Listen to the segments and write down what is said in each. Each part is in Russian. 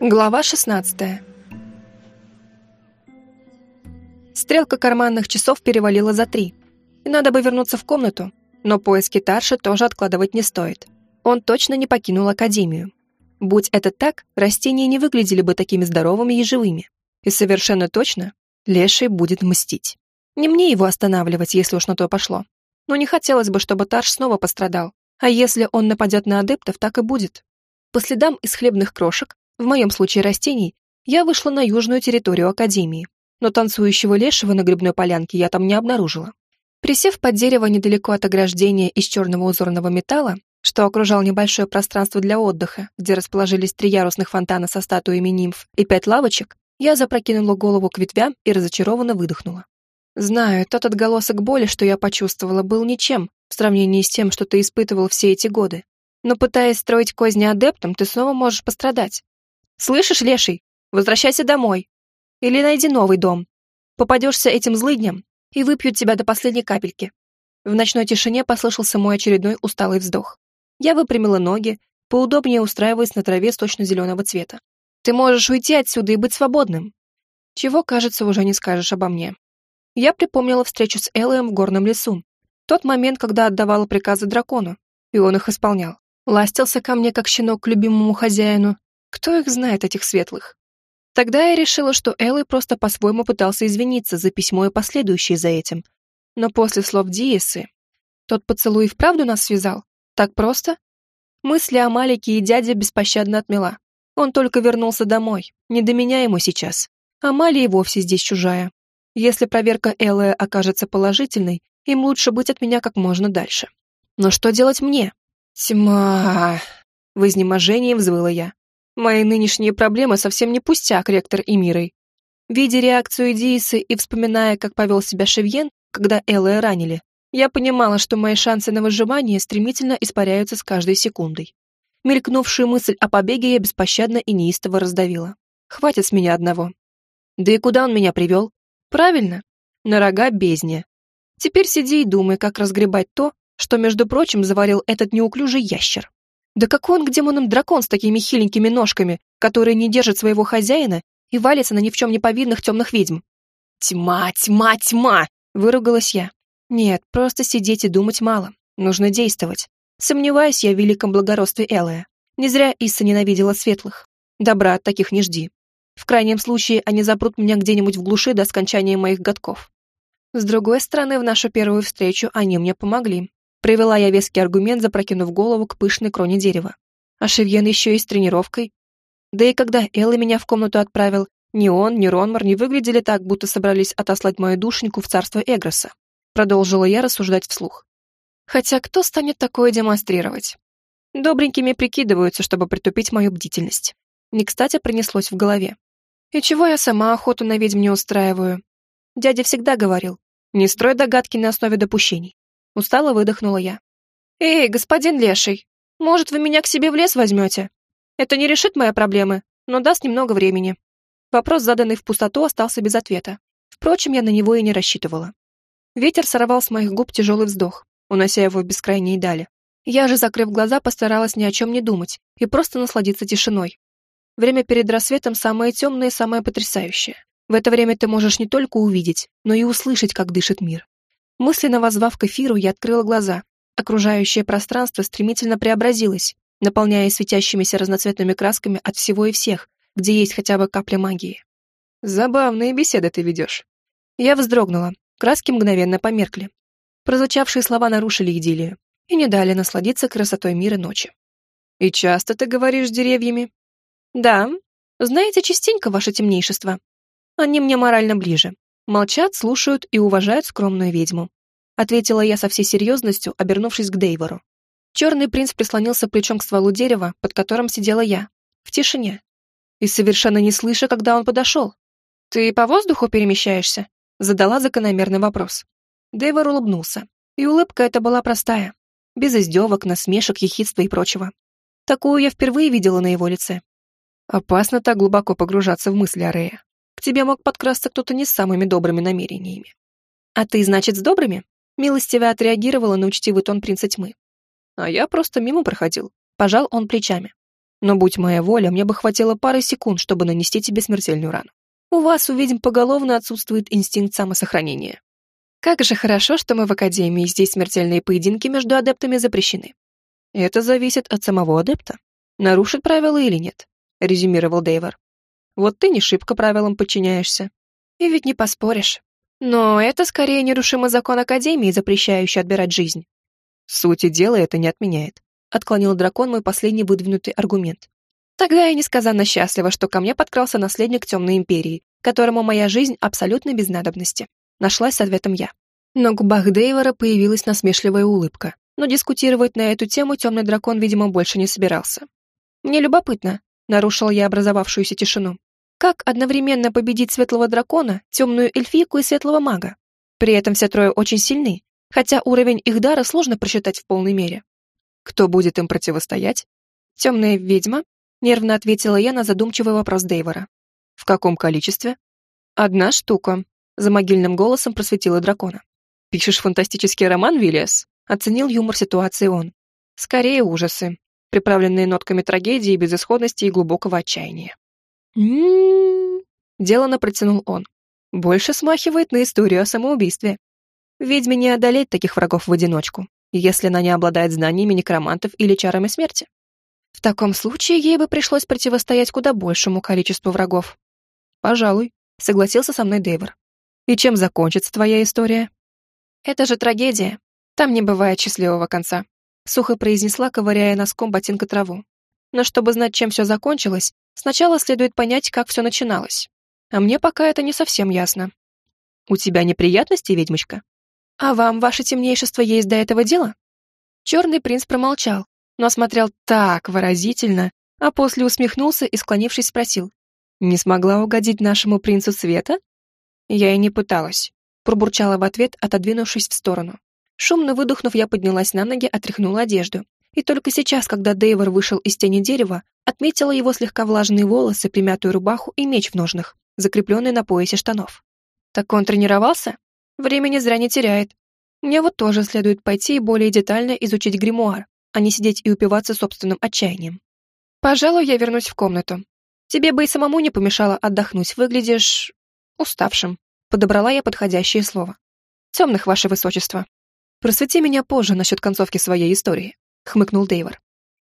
Глава 16 Стрелка карманных часов перевалила за три, и надо бы вернуться в комнату, но поиски Тарши тоже откладывать не стоит. Он точно не покинул Академию. Будь это так, растения не выглядели бы такими здоровыми и живыми. И совершенно точно, Леший будет мстить. Не мне его останавливать, если уж на то пошло. Но не хотелось бы, чтобы Тарш снова пострадал. А если он нападет на адептов, так и будет. По следам из хлебных крошек в моем случае растений, я вышла на южную территорию Академии, но танцующего лешего на грибной полянке я там не обнаружила. Присев под дерево недалеко от ограждения из черного узорного металла, что окружал небольшое пространство для отдыха, где расположились три ярусных фонтана со статуями нимф и пять лавочек, я запрокинула голову к ветвям и разочарованно выдохнула. Знаю, тот отголосок боли, что я почувствовала, был ничем в сравнении с тем, что ты испытывал все эти годы. Но пытаясь строить козни адептам, ты снова можешь пострадать. Слышишь, леший? Возвращайся домой. Или найди новый дом. Попадешься этим злыдням и выпьют тебя до последней капельки. В ночной тишине послышался мой очередной усталый вздох. Я выпрямила ноги, поудобнее устраиваясь на траве сочно-зеленого цвета. Ты можешь уйти отсюда и быть свободным. Чего, кажется, уже не скажешь обо мне. Я припомнила встречу с Эллоем в горном лесу. Тот момент, когда отдавала приказы дракону, и он их исполнял. Ластился ко мне, как щенок к любимому хозяину, кто их знает, этих светлых? Тогда я решила, что Эллы просто по-своему пытался извиниться за письмо и последующие за этим. Но после слов Диесы... Тот поцелуй и вправду нас связал? Так просто? Мысли о Малике и дяде беспощадно отмела. Он только вернулся домой. Не до меня ему сейчас. А Мали и вовсе здесь чужая. Если проверка Эллы окажется положительной, им лучше быть от меня как можно дальше. Но что делать мне? Тьма... В изнеможении взвыла я. Мои нынешние проблемы совсем не пустяк, ректор Эмирой. Видя реакцию Диисы и вспоминая, как повел себя Шевьен, когда Эллы ранили, я понимала, что мои шансы на выживание стремительно испаряются с каждой секундой. Мелькнувшую мысль о побеге я беспощадно и неистово раздавила. Хватит с меня одного. Да и куда он меня привел? Правильно, на рога бездне. Теперь сиди и думай, как разгребать то, что, между прочим, заварил этот неуклюжий ящер. Да какой он к демонам дракон с такими хиленькими ножками, которые не держат своего хозяина и валится на ни в чем не повидных темных ведьм? «Тьма, тьма, тьма!» — выругалась я. «Нет, просто сидеть и думать мало. Нужно действовать. Сомневаюсь я в великом благородстве Элая. Не зря Исса ненавидела светлых. Добра от таких не жди. В крайнем случае они запрут меня где-нибудь в глуши до скончания моих годков. С другой стороны, в нашу первую встречу они мне помогли. Привела я веский аргумент, запрокинув голову к пышной кроне дерева. А Шевьен еще и с тренировкой. Да и когда Элла меня в комнату отправил, ни он, ни Ронмар не выглядели так, будто собрались отослать мою душеньку в царство Эгроса. Продолжила я рассуждать вслух. Хотя кто станет такое демонстрировать? Добренькими прикидываются, чтобы притупить мою бдительность. Не кстати принеслось в голове. И чего я сама охоту на ведьм не устраиваю? Дядя всегда говорил, не строй догадки на основе допущений. Устало выдохнула я. «Эй, господин Леший, может, вы меня к себе в лес возьмете? Это не решит мои проблемы, но даст немного времени». Вопрос, заданный в пустоту, остался без ответа. Впрочем, я на него и не рассчитывала. Ветер сорвал с моих губ тяжелый вздох, унося его в бескрайние дали. Я же, закрыв глаза, постаралась ни о чем не думать и просто насладиться тишиной. Время перед рассветом самое темное и самое потрясающее. В это время ты можешь не только увидеть, но и услышать, как дышит мир. Мысленно возвав к эфиру, я открыла глаза. Окружающее пространство стремительно преобразилось, наполняя светящимися разноцветными красками от всего и всех, где есть хотя бы капля магии. Забавные беседы ты ведешь. Я вздрогнула, краски мгновенно померкли. Прозвучавшие слова нарушили идиллию и не дали насладиться красотой мира ночи. «И часто ты говоришь с деревьями?» «Да. Знаете, частенько, ваше темнейшество. Они мне морально ближе. Молчат, слушают и уважают скромную ведьму. Ответила я со всей серьезностью, обернувшись к Дейвору. Черный принц прислонился плечом к стволу дерева, под которым сидела я, в тишине. И совершенно не слыша, когда он подошел. «Ты по воздуху перемещаешься?» Задала закономерный вопрос. Дейвор улыбнулся. И улыбка эта была простая. Без издевок, насмешек, ехидства и прочего. Такую я впервые видела на его лице. Опасно так глубоко погружаться в мысли Арея. К тебе мог подкрасться кто-то не с самыми добрыми намерениями. А ты, значит, с добрыми? Милостиво отреагировала на учтивый тон принца тьмы. А я просто мимо проходил. Пожал он плечами. Но будь моя воля, мне бы хватило пары секунд, чтобы нанести тебе смертельную рану. У вас, у ведьм, поголовно отсутствует инстинкт самосохранения. Как же хорошо, что мы в Академии, здесь смертельные поединки между адептами запрещены. Это зависит от самого адепта. Нарушит правила или нет, резюмировал Дейвор. Вот ты не шибко правилам подчиняешься. И ведь не поспоришь. Но это скорее нерушимый закон Академии, запрещающий отбирать жизнь. Сути дела это не отменяет. Отклонил дракон мой последний выдвинутый аргумент. Тогда я несказанно счастлива, что ко мне подкрался наследник Темной Империи, которому моя жизнь абсолютно без надобности. Нашлась с ответом я. На губах Дейвора появилась насмешливая улыбка, но дискутировать на эту тему темный дракон, видимо, больше не собирался. «Мне любопытно», — нарушил я образовавшуюся тишину. «Как одновременно победить светлого дракона, темную эльфийку и светлого мага? При этом все трое очень сильны, хотя уровень их дара сложно просчитать в полной мере. Кто будет им противостоять? Темная ведьма, Нервно ответила я на задумчивый вопрос Дейвора. «В каком количестве?» «Одна штука», — за могильным голосом просветила дракона. «Пишешь фантастический роман, Виллиас?» — оценил юмор ситуации он. «Скорее ужасы, приправленные нотками трагедии, безысходности и глубокого отчаяния». «М-м-м», делано протянул он. «Больше смахивает на историю о самоубийстве. Ведьме не одолеть таких врагов в одиночку, если она не обладает знаниями некромантов или чарами смерти. В таком случае ей бы пришлось противостоять куда большему количеству врагов. Пожалуй, согласился со мной Дейвор. И чем закончится твоя история? Это же трагедия. Там не бывает счастливого конца. Сухо произнесла, ковыряя носком ботинка траву. Но чтобы знать, чем все закончилось, сначала следует понять, как все начиналось. А мне пока это не совсем ясно. У тебя неприятности, ведьмочка? А вам, ваше темнейшество, есть до этого дело? Черный принц промолчал, но смотрел так выразительно, а после усмехнулся и, склонившись, спросил. «Не смогла угодить нашему принцу света?» Я и не пыталась. Пробурчала в ответ, отодвинувшись в сторону. Шумно выдохнув, я поднялась на ноги, отряхнула одежду. И только сейчас, когда Дейвор вышел из тени дерева, отметила его слегка влажные волосы, примятую рубаху и меч в ножнах, закрепленный на поясе штанов. Так он тренировался? Времени зря не теряет. Мне вот тоже следует пойти и более детально изучить гримуар, а не сидеть и упиваться собственным отчаянием. Пожалуй, я вернусь в комнату. Тебе бы и самому не помешало отдохнуть, выглядишь... уставшим. Подобрала я подходящее слово. Темных, ваше высочество. Просвети меня позже насчет концовки своей истории, хмыкнул Дейвор.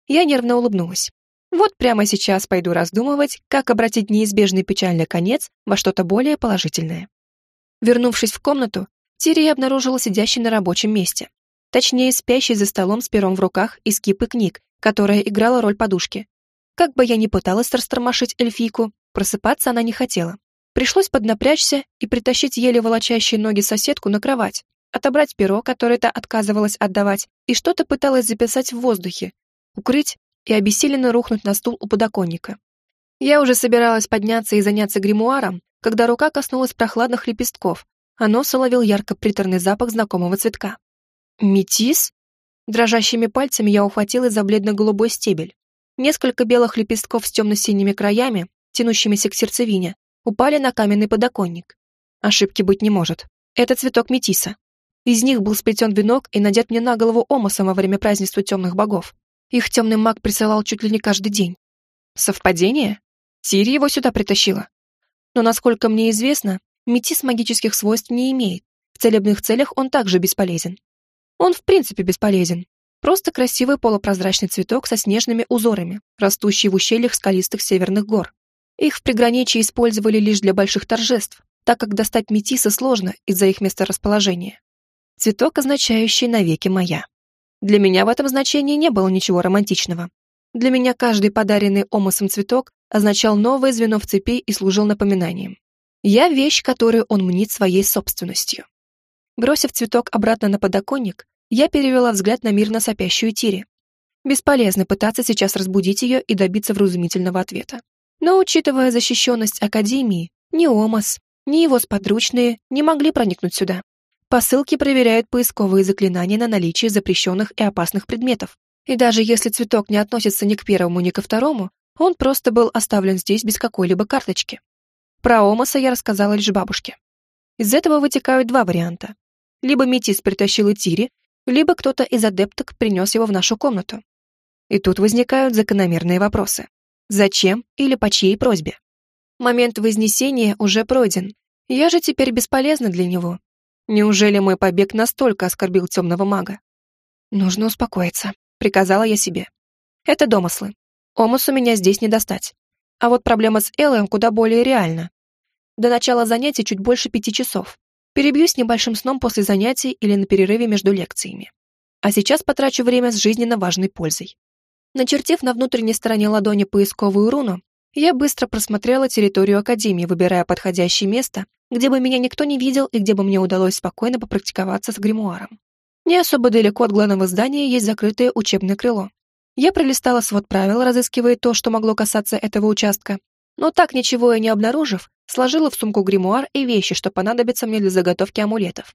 Я нервно улыбнулась. Вот прямо сейчас пойду раздумывать, как обратить неизбежный печальный конец во что-то более положительное. Вернувшись в комнату, Тири обнаружила сидящей на рабочем месте, Точнее, спящий за столом с пером в руках и скипы книг, которая играла роль подушки. Как бы я ни пыталась растормошить эльфийку, просыпаться она не хотела. Пришлось поднапрячься и притащить еле волочащие ноги соседку на кровать, отобрать перо, которое та отказывалась отдавать, и что-то пыталась записать в воздухе, укрыть и обессиленно рухнуть на стул у подоконника. Я уже собиралась подняться и заняться гримуаром, когда рука коснулась прохладных лепестков, а нос уловил ярко-приторный запах знакомого цветка. Метис? Дрожащими пальцами я ухватилась за бледно-голубой стебель. Несколько белых лепестков с темно-синими краями, тянущимися к сердцевине, упали на каменный подоконник. Ошибки быть не может. Это цветок метиса. Из них был сплетен венок и надет мне на голову омосом во время празднества темных богов. Их темный маг присылал чуть ли не каждый день. Совпадение? Тири его сюда притащила. Но, насколько мне известно, метис магических свойств не имеет. В целебных целях он также бесполезен. Он в принципе бесполезен. Просто красивый полупрозрачный цветок со снежными узорами, растущий в ущельях скалистых северных гор. Их в приграничье использовали лишь для больших торжеств, так как достать метисы сложно из-за их месторасположения. Цветок, означающий «навеки моя». Для меня в этом значении не было ничего романтичного. Для меня каждый подаренный омосом цветок означал новое звено в цепи и служил напоминанием. Я вещь, которую он мнит своей собственностью. Бросив цветок обратно на подоконник, я перевела взгляд на мирно сопящую Тири. Бесполезно пытаться сейчас разбудить ее и добиться вразумительного ответа. Но, учитывая защищенность Академии, ни Омас, ни его сподручные не могли проникнуть сюда. Посылки проверяют поисковые заклинания на наличие запрещенных и опасных предметов. И даже если цветок не относится ни к первому, ни ко второму, он просто был оставлен здесь без какой-либо карточки. Про Омаса я рассказала лишь бабушке. Из этого вытекают два варианта. Либо Метис притащил Тири, либо кто-то из адепток принес его в нашу комнату. И тут возникают закономерные вопросы. Зачем или по чьей просьбе? Момент вознесения уже пройден. Я же теперь бесполезна для него. Неужели мой побег настолько оскорбил темного мага? Нужно успокоиться, приказала я себе. Это домыслы. Омусу меня здесь не достать. А вот проблема с Эллом куда более реальна. До начала занятий чуть больше пяти часов. Перебьюсь небольшим сном после занятий или на перерыве между лекциями. А сейчас потрачу время с жизненно важной пользой. Начертив на внутренней стороне ладони поисковую руну, я быстро просмотрела территорию Академии, выбирая подходящее место, где бы меня никто не видел и где бы мне удалось спокойно попрактиковаться с гримуаром. Не особо далеко от главного здания есть закрытое учебное крыло. Я пролистала свод правил, разыскивая то, что могло касаться этого участка, но так ничего и не обнаружив, сложила в сумку гримуар и вещи, что понадобятся мне для заготовки амулетов.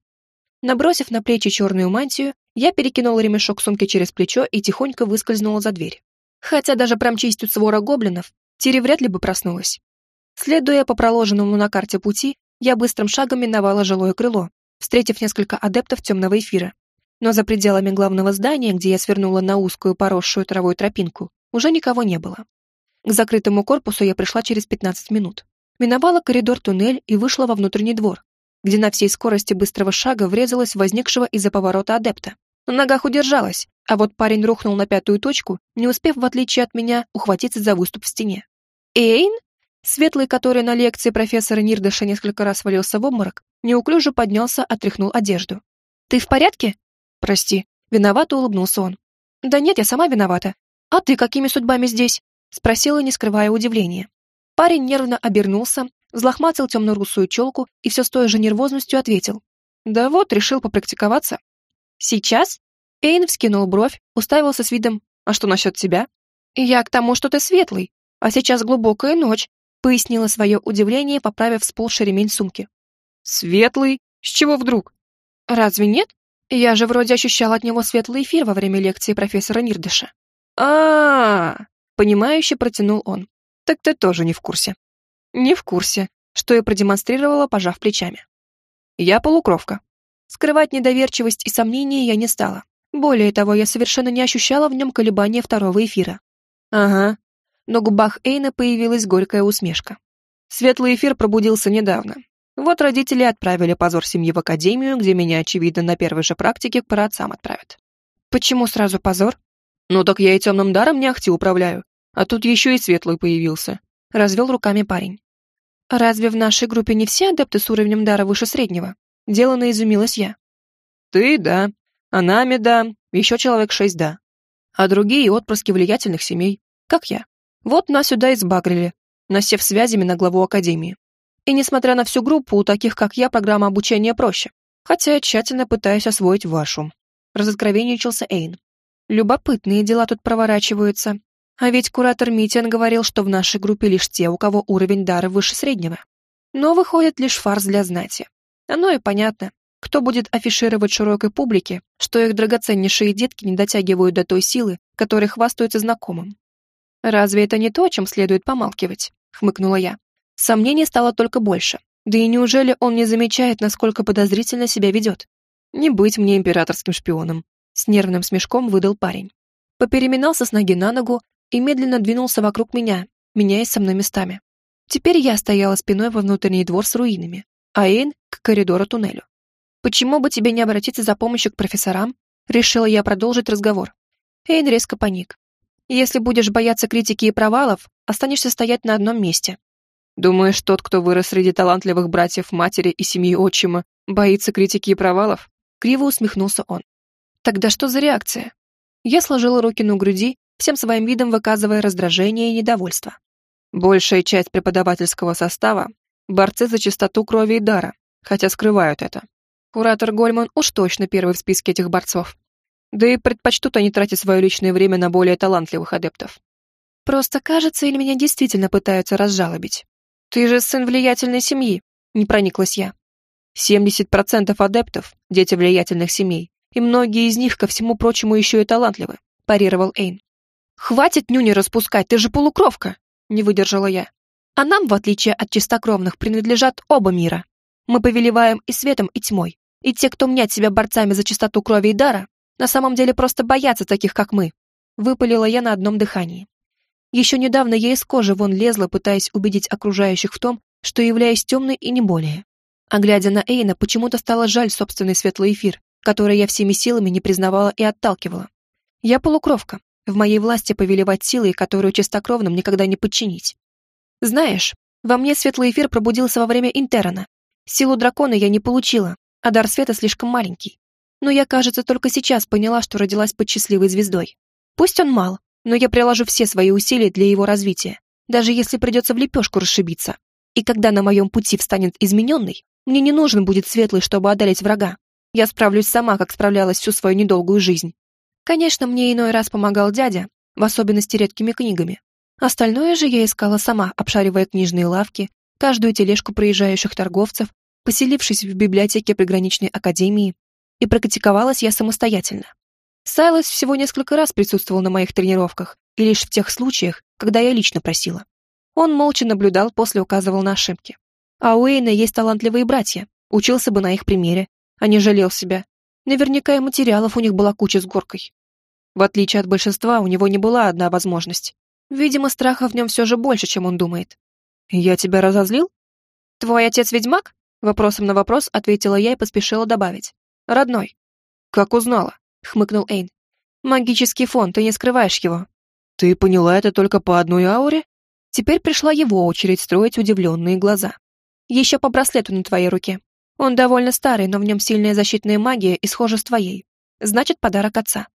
Набросив на плечи черную мантию, я перекинула ремешок сумки через плечо и тихонько выскользнула за дверь. Хотя даже промчись тут свора гоблинов, Тири вряд ли бы проснулась. Следуя по проложенному на карте пути, я быстрым шагом миновала жилое крыло, встретив несколько адептов темного эфира. Но за пределами главного здания, где я свернула на узкую поросшую травой тропинку, уже никого не было. К закрытому корпусу я пришла через 15 минут. Миновала коридор-туннель и вышла во внутренний двор, где на всей скорости быстрого шага врезалась возникшего из-за поворота адепта. На ногах удержалась, а вот парень рухнул на пятую точку, не успев, в отличие от меня, ухватиться за выступ в стене. «Эйн?» Светлый, который на лекции профессора Нирдаша несколько раз валился в обморок, неуклюже поднялся, отряхнул одежду. «Ты в порядке?» «Прости». Виновато улыбнулся он. «Да нет, я сама виновата. А ты какими судьбами здесь?» Спросила, не скрывая удивления. Парень нервно обернулся, взлохматил темно-русую челку и все с той же нервозностью ответил. «Да вот, решил попрактиковаться». «Сейчас?» Эйн вскинул бровь, уставился с видом «А что насчет тебя?» «Я к тому, что ты светлый, а сейчас глубокая ночь», пояснила свое удивление, поправив сползший ремень сумки. «Светлый? С чего вдруг?» «Разве нет? Я же вроде ощущал от него светлый эфир во время лекции профессора Нирдыша». А, -а, -а, понимающе протянул он. «Так ты тоже не в курсе». Не в курсе, что я продемонстрировала, пожав плечами. Я полукровка. Скрывать недоверчивость и сомнения я не стала. Более того, я совершенно не ощущала в нем колебания второго эфира. Ага. На губах Эйна появилась горькая усмешка. Светлый эфир пробудился недавно. Вот родители отправили позор семьи в академию, где меня, очевидно, на первой же практике к праотцам отправят. Почему сразу позор? Ну так я и темным даром не ахти управляю. А тут еще и светлый появился развел руками парень. «Разве в нашей группе не все адепты с уровнем дара выше среднего?» Делано изумилась я. «Ты, да. А нами, да. Еще человек шесть, да. А другие отпрыски влиятельных семей, как я. Вот нас сюда избагрили, насев связями на главу Академии. И несмотря на всю группу, у таких, как я, программа обучения проще. Хотя я тщательно пытаюсь освоить вашу». Разоткровенничался Эйн. «Любопытные дела тут проворачиваются. А ведь куратор Митиан говорил, что в нашей группе лишь те, у кого уровень дара выше среднего. Но выходит лишь фарс для знати. Оно и понятно. Кто будет афишировать широкой публике, что их драгоценнейшие детки не дотягивают до той силы, которой хвастаются знакомым? «Разве это не то, о чем следует помалкивать?» — хмыкнула я. Сомнений стало только больше. Да и неужели он не замечает, насколько подозрительно себя ведет? Не быть мне императорским шпионом. С нервным смешком выдал парень. Попереминался с ноги на ногу, и медленно двинулся вокруг меня, меняясь со мной местами. Теперь я стояла спиной во внутренний двор с руинами, а Эйн — к коридору-туннелю. «Почему бы тебе не обратиться за помощью к профессорам?» Решила я продолжить разговор. Эйн резко паник. «Если будешь бояться критики и провалов, останешься стоять на одном месте». «Думаешь, тот, кто вырос среди талантливых братьев матери и семьи отчима, боится критики и провалов?» Криво усмехнулся он. «Тогда что за реакция?» Я сложила руки на груди всем своим видом выказывая раздражение и недовольство. Большая часть преподавательского состава – борцы за чистоту крови и дара, хотя скрывают это. Куратор Гольман уж точно первый в списке этих борцов. Да и предпочтут они тратить свое личное время на более талантливых адептов. Просто кажется, или меня действительно пытаются разжалобить. Ты же сын влиятельной семьи, не прониклась я. 70% адептов – дети влиятельных семей, и многие из них, ко всему прочему, еще и талантливы, парировал Эйн. «Хватит нюни распускать, ты же полукровка!» — не выдержала я. «А нам, в отличие от чистокровных, принадлежат оба мира. Мы повелеваем и светом, и тьмой. И те, кто мнят себя борцами за чистоту крови и дара, на самом деле просто боятся таких, как мы. выпалила я на одном дыхании. Еще недавно я из кожи вон лезла, пытаясь убедить окружающих в том, что являюсь темной и не более. А глядя на Эйна, почему-то стало жаль собственный светлый эфир, который я всеми силами не признавала и отталкивала. Я полукровка, в моей власти повелевать силой, которую чистокровным никогда не подчинить. Знаешь, во мне светлый эфир пробудился во время Интерна. Силу дракона я не получила, а дар света слишком маленький. Но я, кажется, только сейчас поняла, что родилась под счастливой звездой. Пусть он мал, но я приложу все свои усилия для его развития, даже если придется в лепешку расшибиться. И когда на моем пути встанет измененный, мне не нужен будет светлый, чтобы одолеть врага. Я справлюсь сама, как справлялась всю свою недолгую жизнь. Конечно, мне иной раз помогал дядя, в особенности редкими книгами. Остальное же я искала сама, обшаривая книжные лавки, каждую тележку проезжающих торговцев, поселившись в библиотеке приграничной академии, и практиковалась я самостоятельно. Сайлос всего несколько раз присутствовал на моих тренировках, и лишь в тех случаях, когда я лично просила. Он молча наблюдал, после указывал на ошибки. А у Эйна есть талантливые братья, учился бы на их примере, а не жалел себя. Наверняка и материалов у них была куча с горкой. В отличие от большинства, у него не была одна возможность. Видимо, страха в нем все же больше, чем он думает. «Я тебя разозлил?» «Твой отец ведьмак?» Вопросом на вопрос ответила я и поспешила добавить. «Родной». «Как узнала?» — хмыкнул Эйн. «Магический фон, ты не скрываешь его». «Ты поняла это только по одной ауре?» Теперь пришла его очередь строить удивленные глаза. «Еще по браслету на твоей руке. Он довольно старый, но в нем сильная защитная магия и схожа с твоей. Значит, подарок отца».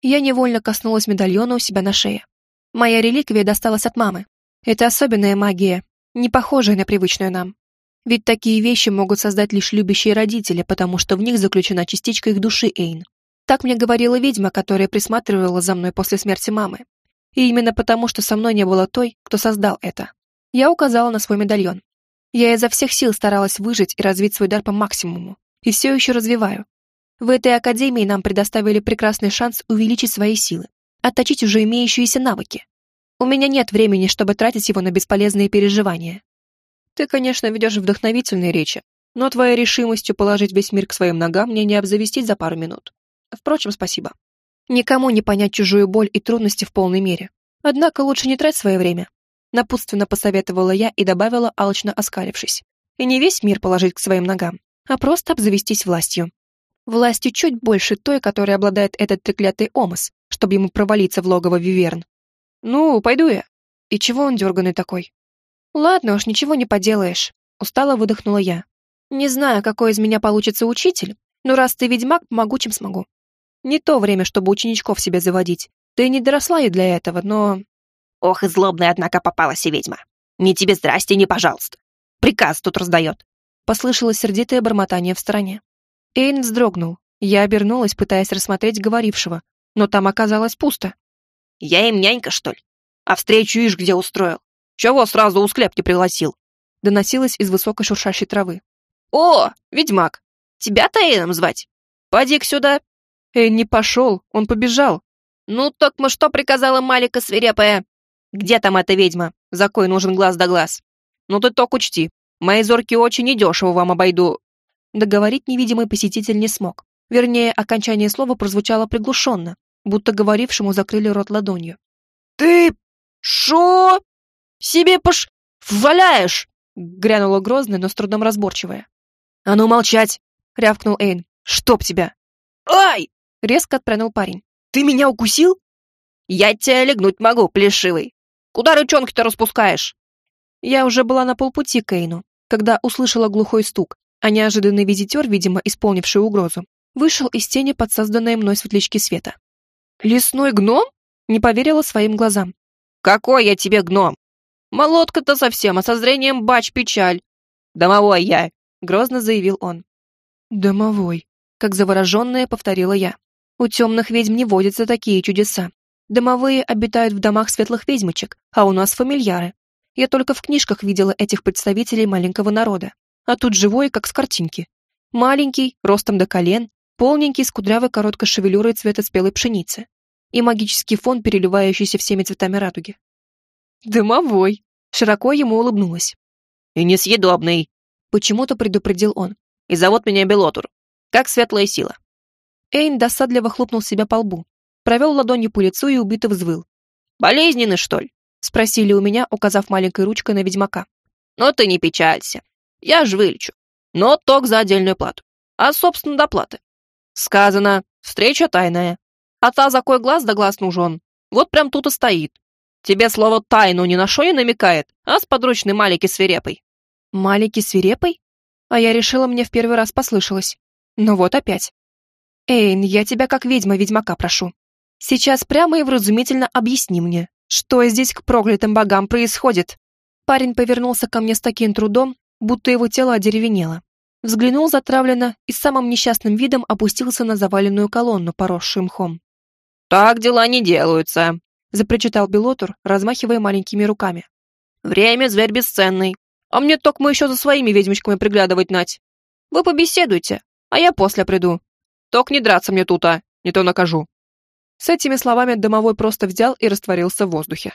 Я невольно коснулась медальона у себя на шее. Моя реликвия досталась от мамы. Это особенная магия, не похожая на привычную нам. Ведь такие вещи могут создать лишь любящие родители, потому что в них заключена частичка их души Эйн. Так мне говорила ведьма, которая присматривала за мной после смерти мамы. И именно потому, что со мной не было той, кто создал это. Я указала на свой медальон. Я изо всех сил старалась выжить и развить свой дар по максимуму. И все еще развиваю. В этой академии нам предоставили прекрасный шанс увеличить свои силы, отточить уже имеющиеся навыки. У меня нет времени, чтобы тратить его на бесполезные переживания. Ты, конечно, ведешь вдохновительные речи, но твоей решимостью положить весь мир к своим ногам мне не обзавестись за пару минут. Впрочем, спасибо. Никому не понять чужую боль и трудности в полной мере. Однако лучше не трать свое время. Напутственно посоветовала я и добавила, алчно оскалившись. И не весь мир положить к своим ногам, а просто обзавестись властью. Властью чуть больше той, которой обладает этот треклятый Омас, чтобы ему провалиться в логово Виверн. Ну, пойду я. И чего он дерганый такой? Ладно уж, ничего не поделаешь. Устало выдохнула я. Не знаю, какой из меня получится учитель, но раз ты ведьмак, помогу, чем смогу. Не то время, чтобы ученичков себе заводить. Ты не доросла и для этого, но... Ох, и злобная, однако, попалась и ведьма. Не тебе здрасте, не пожалуйста. Приказ тут раздает. Послышалось сердитое бормотание в стороне. Эйн вздрогнул. Я обернулась, пытаясь рассмотреть говорившего, но там оказалось пусто. Я им нянька, что ли? А встречу ишь где устроил. Чего сразу у склеп не пригласил? Доносилось из высокой шуршащей травы. О, ведьмак, тебя-то Эйном звать? Поди-ка сюда. Эйн не пошел, он побежал. Ну, так мы что приказала Малика свирепая? Где там эта ведьма? За кой нужен глаз да глаз? Ну ты только учти, мои зоркие очи недешево вам обойду. Договорить невидимый посетитель не смог. Вернее, окончание слова прозвучало приглушенно, будто говорившему закрыли рот ладонью. «Ты... шо? Себе пош... валяешь?» грянула грозная, но с трудом разборчивая. «А ну молчать!» — рявкнул Эйн. «Чтоб тебя!» «Ай!» — резко отпрянул парень. «Ты меня укусил?» «Я тебя легнуть могу, плешивый. Куда рычонки-то распускаешь?» Я уже была на полпути к Эйну, когда услышала глухой стук, а неожиданный визитер, видимо, исполнивший угрозу, вышел из тени под созданной мной светлячки света. «Лесной гном?» — не поверила своим глазам. «Какой я тебе гном? Молотка-то совсем, а со зрением бач печаль. Домовой я!» — грозно заявил он. «Домовой», — как завороженная повторила я. «У темных ведьм не водятся такие чудеса. Домовые обитают в домах светлых ведьмочек, а у нас фамильяры. Я только в книжках видела этих представителей маленького народа а тут живой, как с картинки. Маленький, ростом до колен, полненький, с кудрявой короткой шевелюрой цвета спелой пшеницы и магический фон, переливающийся всеми цветами радуги. «Дымовой!» Широко ему улыбнулась. «И несъедобный!» Почему-то предупредил он. «И зовут меня Белотур. Как светлая сила». Эйн досадливо хлопнул себя по лбу. провел ладонью по лицу и убито взвыл. «Болезненный, что ли?» — спросили у меня, указав маленькой ручкой на ведьмака. «Но ты не печалься. Я ж вылечу. Но ток за отдельную плату. А, собственно, доплаты. Сказано, встреча тайная. А та, за кой глаз да глаз нужен, вот прям тут и стоит. Тебе слово «тайну» ни на шо не намекает, а с подручной Малики свирепой. Малики свирепой? А я решила, мне в первый раз послышалось. Ну вот опять. Эйн, я тебя как ведьма ведьмака прошу. Сейчас прямо и вразумительно объясни мне, что здесь к проклятым богам происходит. Парень повернулся ко мне с таким трудом, будто его тело одеревенело. Взглянул затравленно и с самым несчастным видом опустился на заваленную колонну, поросшую мхом. «Так дела не делаются», — запричитал Белотур, размахивая маленькими руками. «Время зверь бесценный, а мне только мы еще за своими ведьмочками приглядывать нать. Вы побеседуйте, а я после приду. Ток не драться мне тут, а, не то накажу». С этими словами домовой просто взял и растворился в воздухе.